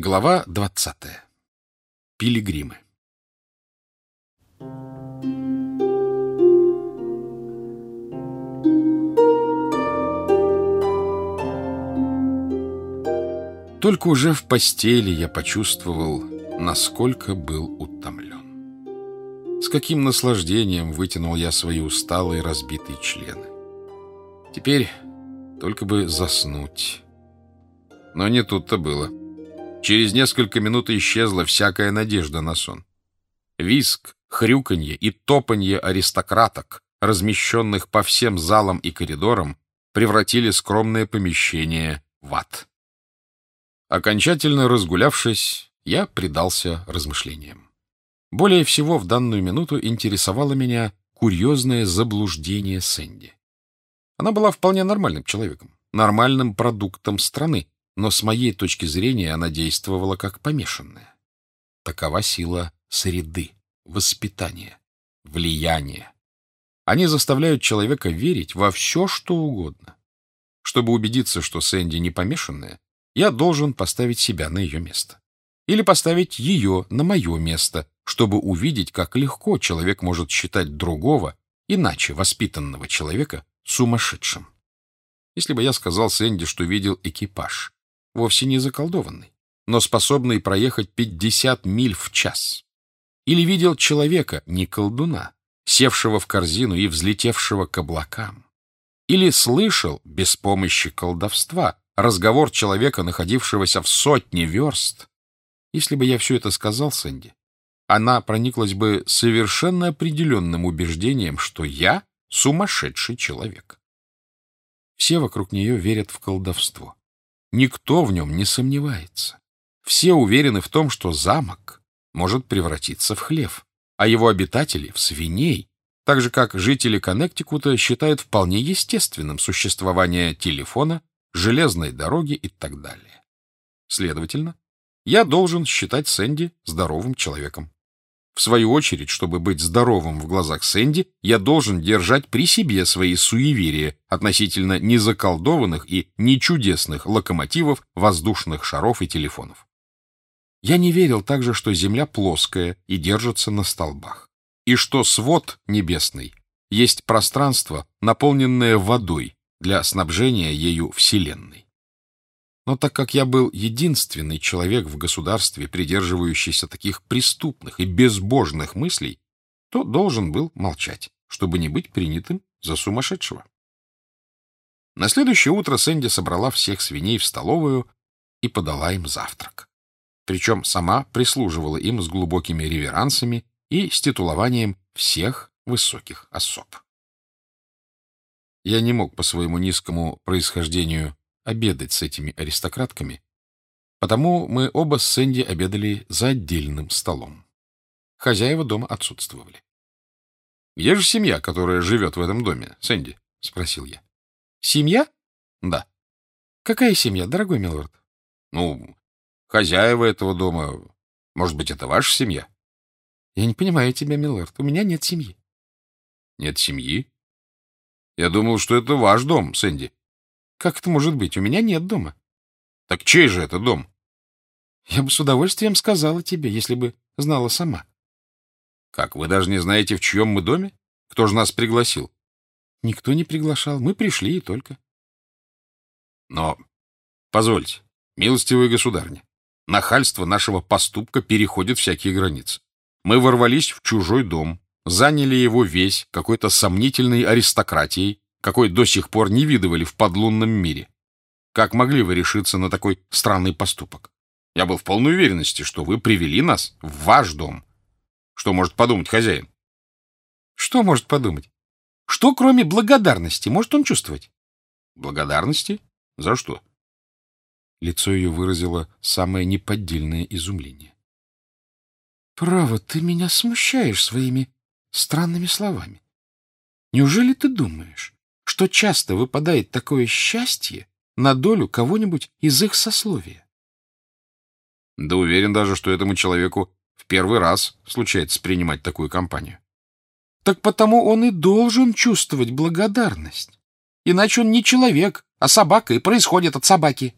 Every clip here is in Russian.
Глава двадцатая. Пилигримы. Только уже в постели я почувствовал, насколько был утомлен. С каким наслаждением вытянул я свои усталые разбитые члены. Теперь только бы заснуть. Но не тут-то было. Через несколько минут исчезла всякая надежда на сон. Виск, хрюканье и топанье аристократок, размещенных по всем залам и коридорам, превратили скромное помещение в ад. Окончательно разгулявшись, я предался размышлениям. Более всего в данную минуту интересовало меня курьезное заблуждение Сэнди. Она была вполне нормальным человеком, нормальным продуктом страны, но с моей точки зрения она действовала как помешанная. Такова сила среды, воспитания, влияния. Они заставляют человека верить во все, что угодно. Чтобы убедиться, что Сэнди не помешанная, я должен поставить себя на ее место. Или поставить ее на мое место, чтобы увидеть, как легко человек может считать другого, иначе воспитанного человека, сумасшедшим. Если бы я сказал Сэнди, что видел экипаж, вовсе не заколдованный, но способный проехать 50 миль в час. Или видел человека, не колдуна, севшего в корзину и взлетевшего к облакам. Или слышал, без помощи колдовства, разговор человека, находившегося в сотне верст. Если бы я все это сказал Сэнди, она прониклась бы совершенно определенным убеждением, что я сумасшедший человек. Все вокруг нее верят в колдовство. Никто в нем не сомневается. Все уверены в том, что замок может превратиться в хлев, а его обитатели — в свиней, так же как жители Коннектикута считают вполне естественным существование телефона, железной дороги и так далее. Следовательно, я должен считать Сэнди здоровым человеком. В свою очередь, чтобы быть здоровым в глазах Сэнди, я должен держать при себе свои суеверия относительно незаколдованных и нечудесных локомотивов, воздушных шаров и телефонов. Я не верил также, что Земля плоская и держится на столбах, и что свод небесный есть пространство, наполненное водой для снабжения ею Вселенной. Но так как я был единственный человек в государстве, придерживающийся таких преступных и безбожных мыслей, то должен был молчать, чтобы не быть принятым за сумасшедшего. На следующее утро Сэнди собрала всех свиней в столовую и подала им завтрак. Причем сама прислуживала им с глубокими реверансами и с титулованием всех высоких особ. Я не мог по своему низкому происхождению обедать с этими аристократками, потому мы оба с Сэнди обедали за отдельным столом. Хозяева дома отсутствовали. — Где же семья, которая живет в этом доме, Сэнди? — спросил я. — Семья? — Да. — Какая семья, дорогой милорд? — Ну, хозяева этого дома. Может быть, это ваша семья? — Я не понимаю тебя, милорд. У меня нет семьи. — Нет семьи? Я думал, что это ваш дом, Сэнди. Как это может быть? У меня нет дома. Так чей же это дом? Я бы с удовольствием сказала тебе, если бы знала сама. Как, вы даже не знаете, в чьем мы доме? Кто же нас пригласил? Никто не приглашал. Мы пришли и только. Но, позвольте, милостивая государня, нахальство нашего поступка переходит всякие границы. Мы ворвались в чужой дом, заняли его весь какой-то сомнительной аристократией, какой до сих пор не видывали в подлунном мире. Как могли вы решиться на такой странный поступок? Я был в полной уверенности, что вы привели нас в ваш дом. Что может подумать хозяин? Что может подумать? Что, кроме благодарности, может он чувствовать? Благодарности? За что? Лицо ее выразило самое неподдельное изумление. Право, ты меня смущаешь своими странными словами. Неужели ты думаешь, что часто выпадает такое счастье на долю кого-нибудь из их сословия. Да уверен даже, что этому человеку в первый раз случается принимать такую компанию. Так потому он и должен чувствовать благодарность. Иначе он не человек, а собака и происходит от собаки.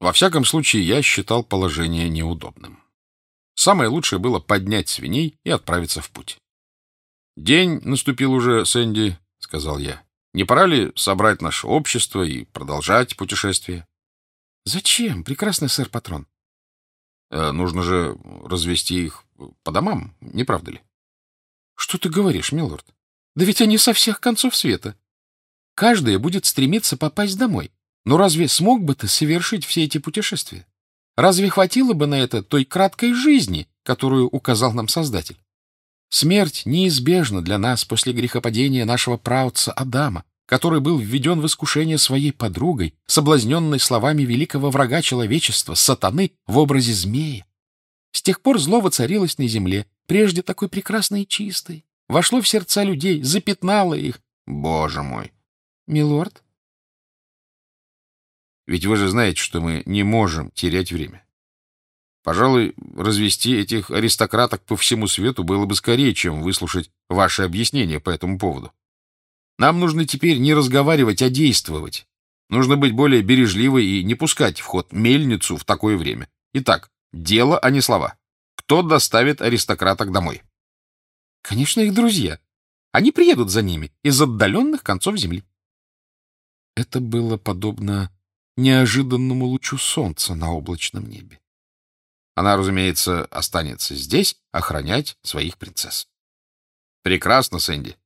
Во всяком случае, я считал положение неудобным. Самое лучшее было поднять свиней и отправиться в путь. «День наступил уже, Сэнди», — сказал я. «Не пора ли собрать наше общество и продолжать путешествие?» «Зачем, прекрасный сэр-патрон?» э, «Нужно же развести их по домам, не правда ли?» «Что ты говоришь, милорд? Да ведь они со всех концов света. Каждая будет стремиться попасть домой. Но разве смог бы ты совершить все эти путешествия? Разве хватило бы на это той краткой жизни, которую указал нам Создатель? Смерть неизбежна для нас после грехопадения нашего праотца Адама, который был введен в искушение своей подругой, соблазненной словами великого врага человечества, сатаны, в образе змея. С тех пор зло воцарилось на земле, прежде такой прекрасной и чистой, вошло в сердца людей, запятнало их. Боже мой! Милорд? Ведь вы же знаете, что мы не можем терять время. Пожалуй, развести этих аристократок по всему свету было бы скорее, чем выслушать ваши объяснения по этому поводу. Нам нужно теперь не разговаривать, а действовать. Нужно быть более бережливой и не пускать в ход мельницу в такое время. Итак, дело, а не слова. Кто доставит аристократок домой? Конечно, их друзья. Они приедут за ними из отдаленных концов земли. Это было подобно неожиданному лучу солнца на облачном небе. Она, разумеется, останется здесь охранять своих принцесс. Прекрасно, Сэнди.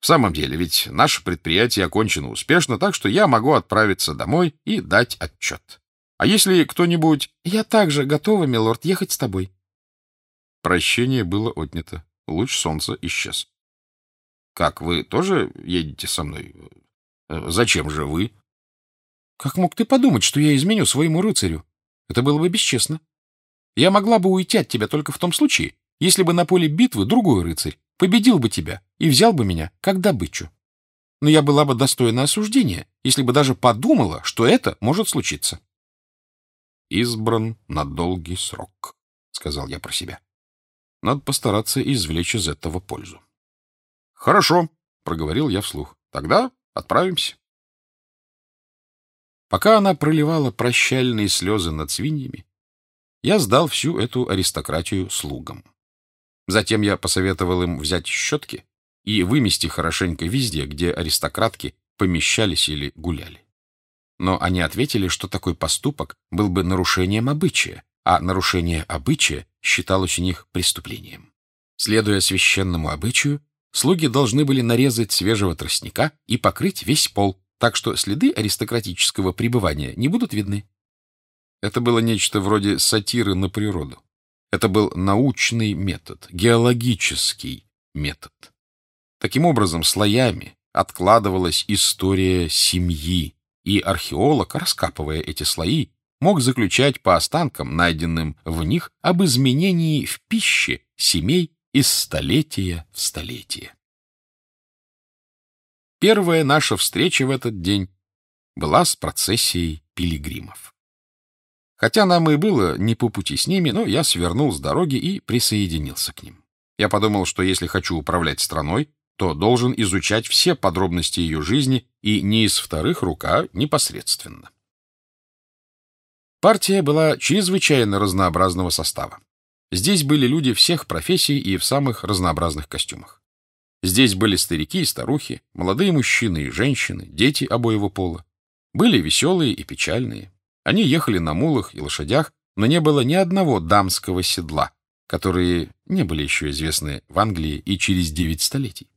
В самом деле, ведь наше предприятие окончено успешно, так что я могу отправиться домой и дать отчет. А если кто-нибудь... Я также готова, милорд, ехать с тобой. Прощение было отнято. Луч солнца исчез. Как, вы тоже едете со мной? Зачем же вы? Как мог ты подумать, что я изменю своему рыцарю? Это было бы бесчестно. Я могла бы уйти от тебя только в том случае, если бы на поле битвы другой рыцарь победил бы тебя и взял бы меня как добычу. Но я была бы достойна осуждения, если бы даже подумала, что это может случиться. «Избран на долгий срок», — сказал я про себя. Надо постараться извлечь из этого пользу. «Хорошо», — проговорил я вслух. «Тогда отправимся». Пока она проливала прощальные слезы над свиньями, я сдал всю эту аристократию слугам. Затем я посоветовал им взять щетки и вымести хорошенько везде, где аристократки помещались или гуляли. Но они ответили, что такой поступок был бы нарушением обычая, а нарушение обычая считалось у них преступлением. Следуя священному обычаю, слуги должны были нарезать свежего тростника и покрыть весь пол, так что следы аристократического пребывания не будут видны. Это было нечто вроде сатиры на природу. Это был научный метод, геологический метод. Таким образом, слоями откладывалась история семьи, и археолог, раскапывая эти слои, мог заключать по останкам, найденным в них, об изменении в пище семей из столетия в столетие. Первая наша встреча в этот день была с процессией пилигримов. Хотя нам и было не по пути с ними, но я свернул с дороги и присоединился к ним. Я подумал, что если хочу управлять страной, то должен изучать все подробности ее жизни и не из вторых рука непосредственно. Партия была чрезвычайно разнообразного состава. Здесь были люди всех профессий и в самых разнообразных костюмах. Здесь были старики и старухи, молодые мужчины и женщины, дети обоего пола. Были веселые и печальные, они ехали на мулах и лошадях, но не было ни одного дамского седла, которые не были еще известны в Англии и через девять столетий.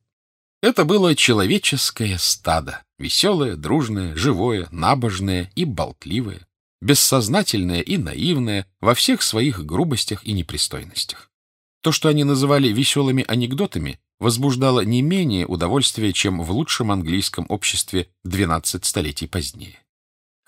Это было человеческое стадо, веселое, дружное, живое, набожное и болтливое, бессознательное и наивное во всех своих грубостях и непристойностях. То, что они называли веселыми анекдотами, возбуждало не менее удовольствия, чем в лучшем английском обществе 12 столетий позднее.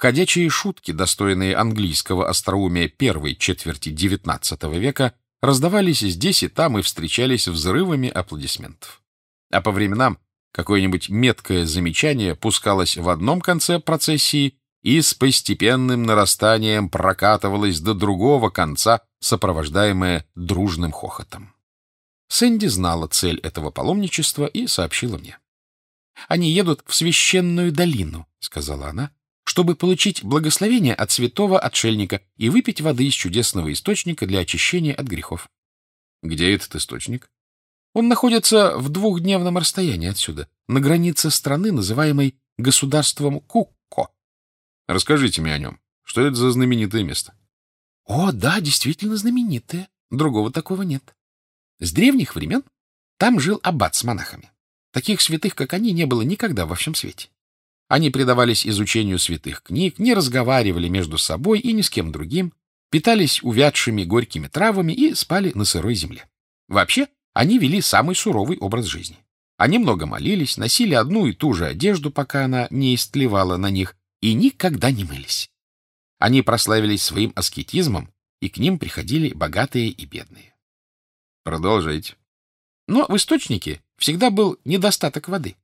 Ходячие шутки, достойные английского остроумия первой четверти XIX века, раздавались здесь и там и встречались взрывами аплодисментов. А по временам какое-нибудь меткое замечание пускалось в одном конце процессии и с постепенным нарастанием прокатывалось до другого конца, сопровождаемое дружным хохотом. Сэнди знала цель этого паломничества и сообщила мне. «Они едут в священную долину», — сказала она, чтобы получить благословение от святого отшельника и выпить воды из чудесного источника для очищения от грехов. Где этот источник? Он находится в двухдневном расстоянии отсюда, на границе страны, называемой государством Кукко. Расскажите мне о нем. Что это за знаменитое место? О, да, действительно знаменитое. Другого такого нет. С древних времен там жил аббат с монахами. Таких святых, как они, не было никогда во всем свете. Они предавались изучению святых книг, не разговаривали между собой и ни с кем другим, питались увядшими горькими травами и спали на сырой земле. Вообще, они вели самый суровый образ жизни. Они много молились, носили одну и ту же одежду, пока она не истлевала на них, и никогда не мылись. Они прославились своим аскетизмом, и к ним приходили богатые и бедные. Продолжайте. Но в источнике всегда был недостаток воды.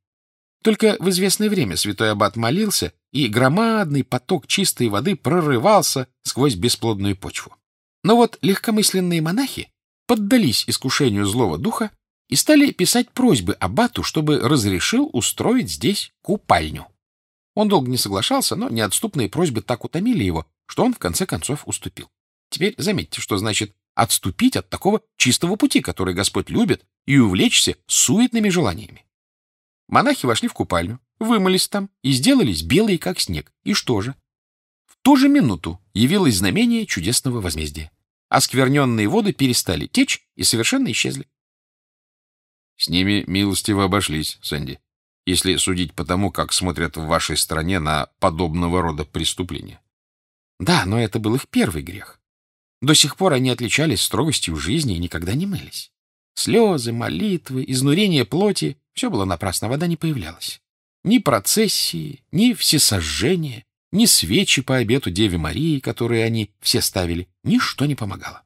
Только в известное время святой аббат молился, и громадный поток чистой воды прорывался сквозь бесплодную почву. Но вот легкомысленные монахи поддались искушению злого духа и стали писать просьбы аббату, чтобы разрешил устроить здесь купальню. Он долго не соглашался, но неотступные просьбы так утомили его, что он в конце концов уступил. Теперь заметьте, что значит отступить от такого чистого пути, который Господь любит, и увлечься суетными желаниями. Монахи вошли в купальню, вымылись там и сделались белые, как снег. И что же? В ту же минуту явилось знамение чудесного возмездия. Оскверненные воды перестали течь и совершенно исчезли. С ними милостиво обошлись, Сэнди, если судить по тому, как смотрят в вашей стране на подобного рода преступления. Да, но это был их первый грех. До сих пор они отличались строгостью жизни и никогда не мылись. Слезы, молитвы, изнурение плоти — все было напрасно, вода не появлялась. Ни процессии, ни всесожжения, ни свечи по обету Деве Марии, которые они все ставили, ничто не помогало.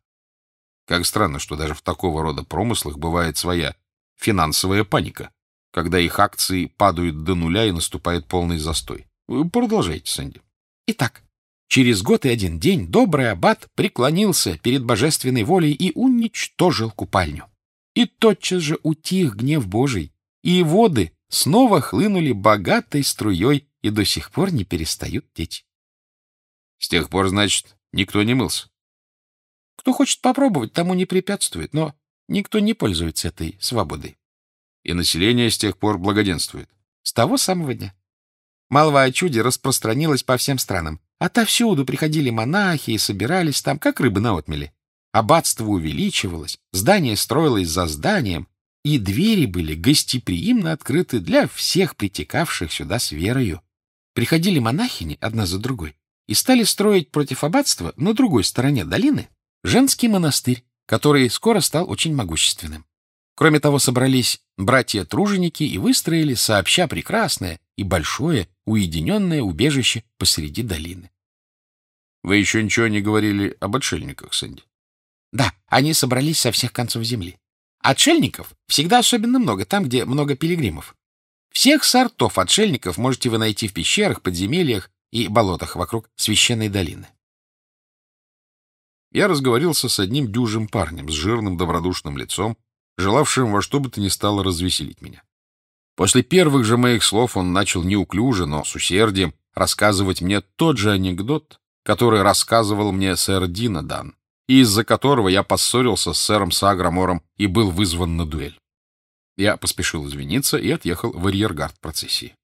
Как странно, что даже в такого рода промыслах бывает своя финансовая паника, когда их акции падают до нуля и наступает полный застой. Продолжайте, Сэнди. Итак, через год и один день добрый аббат преклонился перед божественной волей и уничтожил купальню. И тотчас же утих гнев Божий, и воды снова хлынули богатой струей и до сих пор не перестают течь. С тех пор, значит, никто не мылся? Кто хочет попробовать, тому не препятствует, но никто не пользуется этой свободой. И население с тех пор благоденствует? С того самого дня. Молва о чуде распространилась по всем странам. Отовсюду приходили монахи и собирались там, как рыбы на отмеле. Аббатство увеличивалось, здание строилось за зданием, и двери были гостеприимно открыты для всех притекавших сюда с верою. Приходили монахини одна за другой и стали строить против аббатства на другой стороне долины женский монастырь, который скоро стал очень могущественным. Кроме того, собрались братья-труженики и выстроили сообща прекрасное и большое уединенное убежище посреди долины. Вы еще ничего не говорили об отшельниках, Сэнди? Да, они собрались со всех концов земли. Отшельников всегда особенно много, там, где много пилигримов. Всех сортов отшельников можете вы найти в пещерах, подземельях и болотах вокруг священной долины. Я разговорился с одним дюжим парнем с жирным добродушным лицом, желавшим во что бы то ни стало развеселить меня. После первых же моих слов он начал неуклюже, но с усердием рассказывать мне тот же анекдот, который рассказывал мне сэр Динадан, и из-за которого я поссорился с сэром Саграмором и был вызван на дуэль. Я поспешил извиниться и отъехал в арьергард процессии.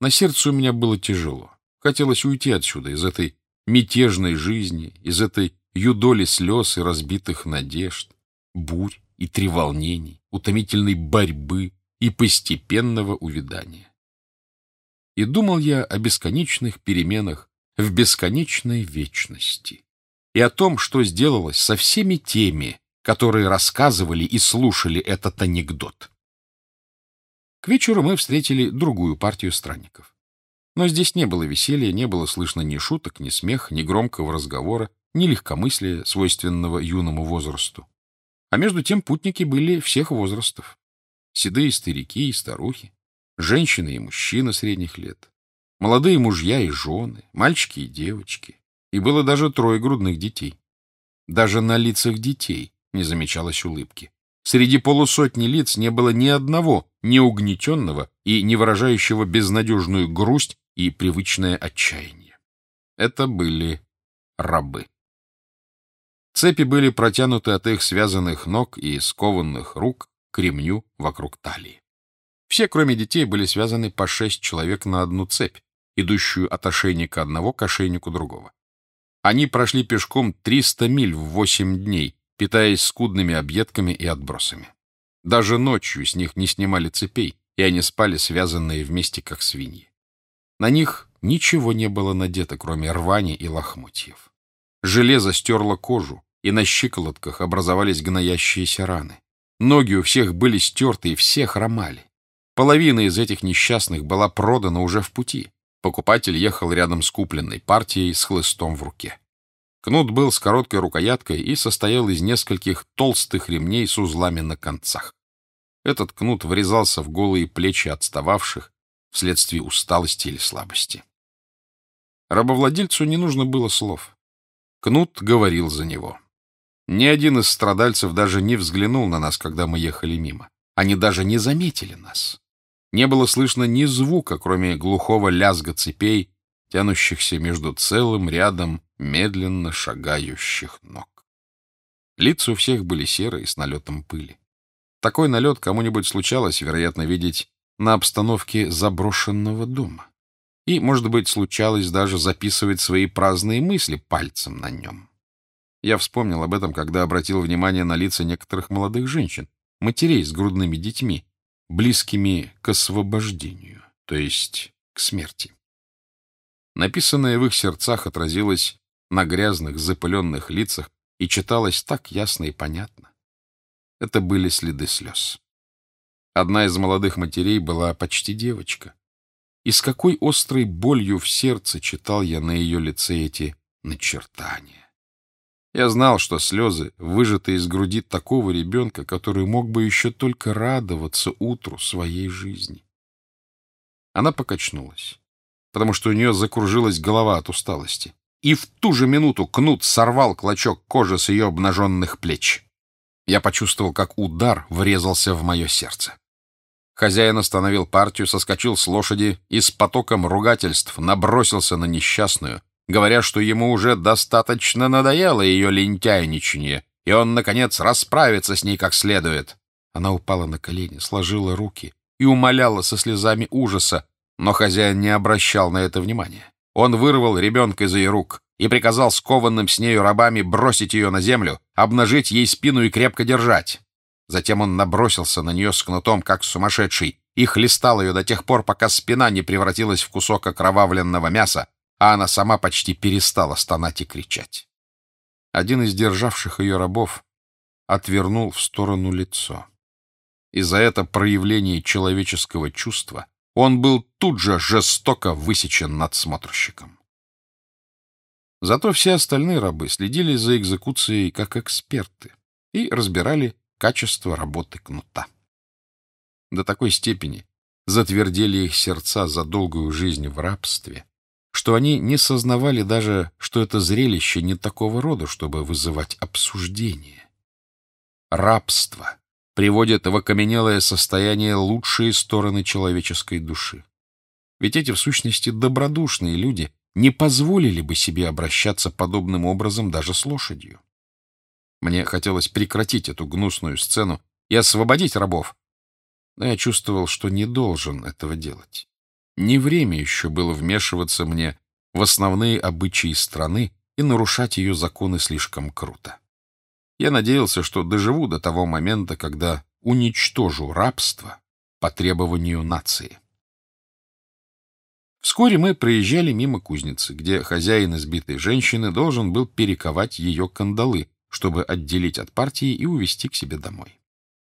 На сердце у меня было тяжело. Хотелось уйти отсюда, из этой мятежной жизни, из этой юдоли слез и разбитых надежд, бурь и треволнений, утомительной борьбы и постепенного увядания. И думал я о бесконечных переменах в бесконечной вечности и о том, что сделалось со всеми теми, которые рассказывали и слушали этот анекдот. К вечеру мы встретили другую партию странников. Но здесь не было веселья, не было слышно ни шуток, ни смех, ни громкого разговора, ни легкомыслия, свойственного юному возрасту. А между тем путники были всех возрастов. Седые старики и старухи, женщины и мужчины средних лет, молодые мужья и жены, мальчики и девочки, и было даже трое грудных детей. Даже на лицах детей не замечалось улыбки. Среди полусотни лиц не было ни одного не угнетенного и не выражающего безнадежную грусть и привычное отчаяние. Это были рабы. Цепи были протянуты от их связанных ног и скованных рук к ремню вокруг талии. Все, кроме детей, были связаны по шесть человек на одну цепь, идущую от ошейника одного к ошейнику другого. Они прошли пешком 300 миль в 8 дней, питаясь скудными объедками и отбросами. Даже ночью с них не снимали цепей, и они спали связанные вместе, как свиньи. На них ничего не было надето, кроме рвани и лохмотьев. Железо стерло кожу, и на щиколотках образовались гноящиеся раны. Ноги у всех были стерты, и все хромали. Половина из этих несчастных была продана уже в пути. Покупатель ехал рядом с купленной партией с хлыстом в руке. Кнут был с короткой рукояткой и состоял из нескольких толстых ремней с узлами на концах. Этот кнут врезался в голые плечи отстававших вследствие усталости или слабости. Рабовладельцу не нужно было слов. Кнут говорил за него. Ни один из страдальцев даже не взглянул на нас, когда мы ехали мимо. Они даже не заметили нас. Не было слышно ни звука, кроме глухого лязга цепей, тянущихся между целым рядом медленно шагающих ног. Лица у всех были серые, с налетом пыли. Такой налет кому-нибудь случалось, вероятно, видеть на обстановке заброшенного дома. И, может быть, случалось даже записывать свои праздные мысли пальцем на нем. Я вспомнил об этом, когда обратил внимание на лица некоторых молодых женщин, матерей с грудными детьми, близкими к освобождению, то есть к смерти. Написанное в их сердцах отразилось на грязных, запыленных лицах и читалось так ясно и понятно. Это были следы слез. Одна из молодых матерей была почти девочка. И с какой острой болью в сердце читал я на ее лице эти начертания. Я знал, что слезы выжаты из груди такого ребенка, который мог бы еще только радоваться утру своей жизни. Она покачнулась, потому что у нее закружилась голова от усталости. И в ту же минуту кнут сорвал клочок кожи с ее обнаженных плеч. Я почувствовал, как удар врезался в мое сердце. Хозяин остановил партию, соскочил с лошади и с потоком ругательств набросился на несчастную, говоря, что ему уже достаточно надоело ее лентяйничание, и он, наконец, расправится с ней как следует. Она упала на колени, сложила руки и умоляла со слезами ужаса, но хозяин не обращал на это внимания. Он вырвал ребенка из ее рук и приказал скованным с нею рабами бросить ее на землю, обнажить ей спину и крепко держать. Затем он набросился на нее с кнутом, как сумасшедший, и хлестал ее до тех пор, пока спина не превратилась в кусок окровавленного мяса, а она сама почти перестала стонать и кричать. Один из державших ее рабов отвернул в сторону лицо. И за это проявление человеческого чувства он был тут же жестоко высечен надсмотрщиком. Зато все остальные рабы следили за экзекуцией как эксперты и разбирали качество работы кнута. До такой степени затвердели их сердца за долгую жизнь в рабстве, что они не сознавали даже, что это зрелище не такого рода, чтобы вызывать обсуждение. Рабство приводит в окаменелое состояние лучшие стороны человеческой души. Ведь эти, в сущности, добродушные люди не позволили бы себе обращаться подобным образом даже с лошадью. Мне хотелось прекратить эту гнусную сцену и освободить рабов, но я чувствовал, что не должен этого делать. Не время еще было вмешиваться мне в основные обычаи страны и нарушать ее законы слишком круто. Я надеялся, что доживу до того момента, когда уничтожу рабство по требованию нации. Вскоре мы проезжали мимо кузницы, где хозяин избитой женщины должен был перековать ее кандалы, чтобы отделить от партии и увезти к себе домой.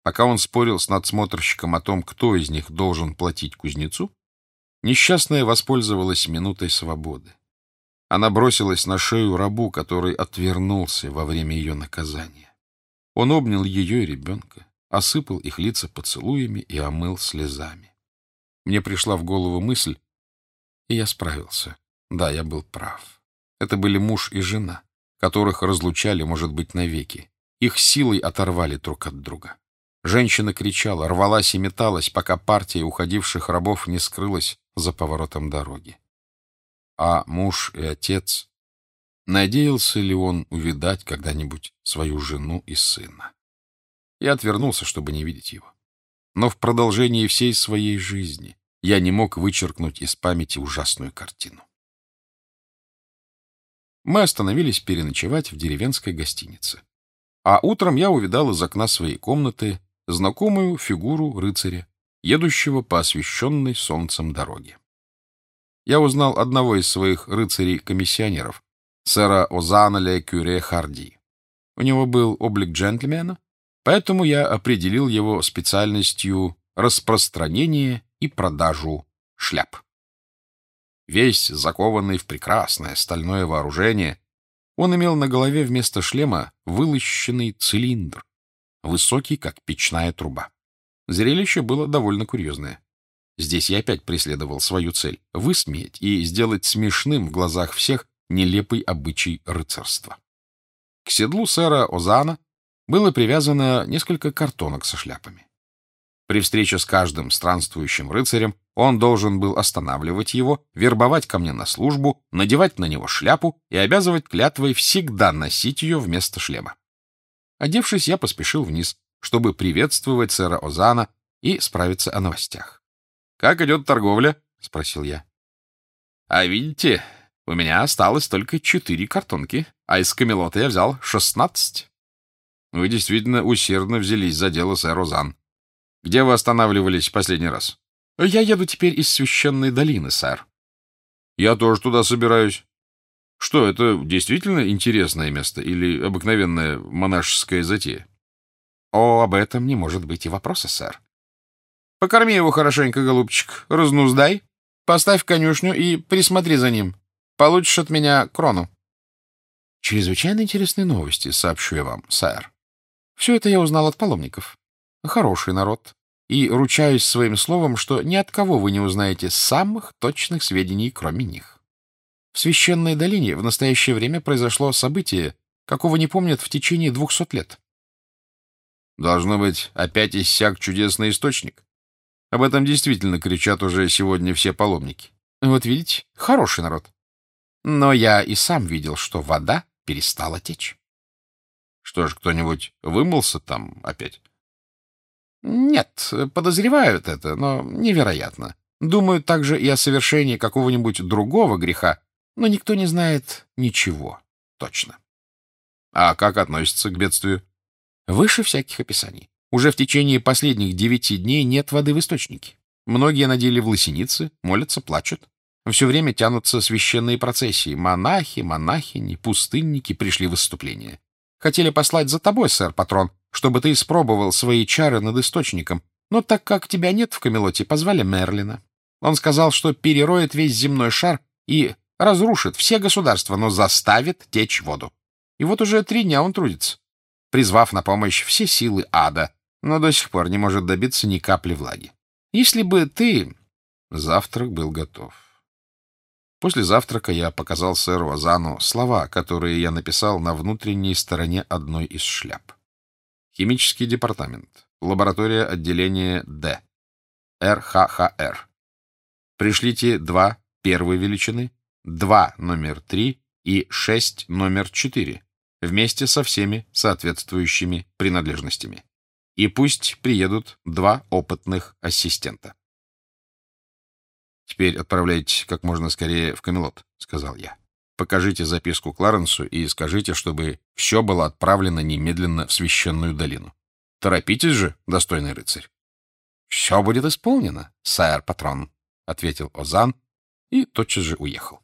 Пока он спорил с надсмотрщиком о том, кто из них должен платить кузнецу, Несчастная воспользовалась минутой свободы. Она бросилась на шею рабу, который отвернулся во время ее наказания. Он обнял ее и ребенка, осыпал их лица поцелуями и омыл слезами. Мне пришла в голову мысль, и я справился. Да, я был прав. Это были муж и жена, которых разлучали, может быть, навеки. Их силой оторвали друг от друга. Женщина кричала, рвалась и металась, пока партия уходивших рабов не скрылась за поворотом дороги. А муж и отец, надеялся ли он увидать когда-нибудь свою жену и сына? Я отвернулся, чтобы не видеть его. Но в продолжении всей своей жизни я не мог вычеркнуть из памяти ужасную картину. Мы остановились переночевать в деревенской гостинице. А утром я увидал из окна своей комнаты знакомую фигуру рыцаря, едущего по освещенной солнцем дороге. Я узнал одного из своих рыцарей-комиссионеров, сэра Озана Ле Кюре Харди. У него был облик джентльмена, поэтому я определил его специальностью распространение и продажу шляп. Весь закованный в прекрасное стальное вооружение, он имел на голове вместо шлема вылощенный цилиндр, высокий, как печная труба. Зрелище было довольно курьезное. Здесь я опять преследовал свою цель — высмеять и сделать смешным в глазах всех нелепый обычай рыцарства. К седлу сэра Озана было привязано несколько картонок со шляпами. При встрече с каждым странствующим рыцарем он должен был останавливать его, вербовать ко мне на службу, надевать на него шляпу и обязывать клятвой всегда носить ее вместо шлема. Одевшись, я поспешил вниз, чтобы приветствовать сэра Озана и справиться о новостях. — Как идет торговля? — спросил я. — А видите, у меня осталось только четыре картонки, а из камелота я взял шестнадцать. — Вы действительно усердно взялись за дело, сэр Озан. Где вы останавливались последний раз? — Я еду теперь из священной долины, сэр. — Я тоже туда собираюсь. Что, это действительно интересное место или обыкновенная монашеская затея? — О, об этом не может быть и вопроса, сэр. — Покорми его хорошенько, голубчик, разнуздай, поставь конюшню и присмотри за ним. Получишь от меня крону. — Чрезвычайно интересные новости, сообщу я вам, сэр. Все это я узнал от паломников. Хороший народ. И ручаюсь своим словом, что ни от кого вы не узнаете самых точных сведений, кроме них. В Священной долине в настоящее время произошло событие, какого не помнят в течение двухсот лет. Должно быть, опять иссяк чудесный источник. Об этом действительно кричат уже сегодня все паломники. Вот видите, хороший народ. Но я и сам видел, что вода перестала течь. Что ж, кто-нибудь вымылся там опять? Нет, подозревают это, но невероятно. Думают также и о совершении какого-нибудь другого греха, но никто не знает ничего точно. А как относится к бедствию? Выше всяких описаний. Уже в течение последних девяти дней нет воды в источнике. Многие надели в лосеницы, молятся, плачут. Все время тянутся священные процессии. Монахи, монахини, пустынники пришли в выступление. Хотели послать за тобой, сэр-патрон, чтобы ты испробовал свои чары над источником. Но так как тебя нет в Камелоте, позвали Мерлина. Он сказал, что перероет весь земной шар и разрушит все государства, но заставит течь воду. И вот уже три дня он трудится, призвав на помощь все силы ада, но до сих пор не может добиться ни капли влаги. Если бы ты... Завтрак был готов. После завтрака я показал сэру Азану слова, которые я написал на внутренней стороне одной из шляп. Химический департамент. Лаборатория отделения Д. РХХР. Пришлите два первой величины, два номер три и шесть номер четыре вместе со всеми соответствующими принадлежностями. И пусть приедут два опытных ассистента. «Теперь отправляйтесь как можно скорее в Камелот», — сказал я. Покажите записку Кларенсу и скажите, чтобы все было отправлено немедленно в священную долину. Торопитесь же, достойный рыцарь. — Все будет исполнено, сэр патрон, — ответил Озан и тотчас же уехал.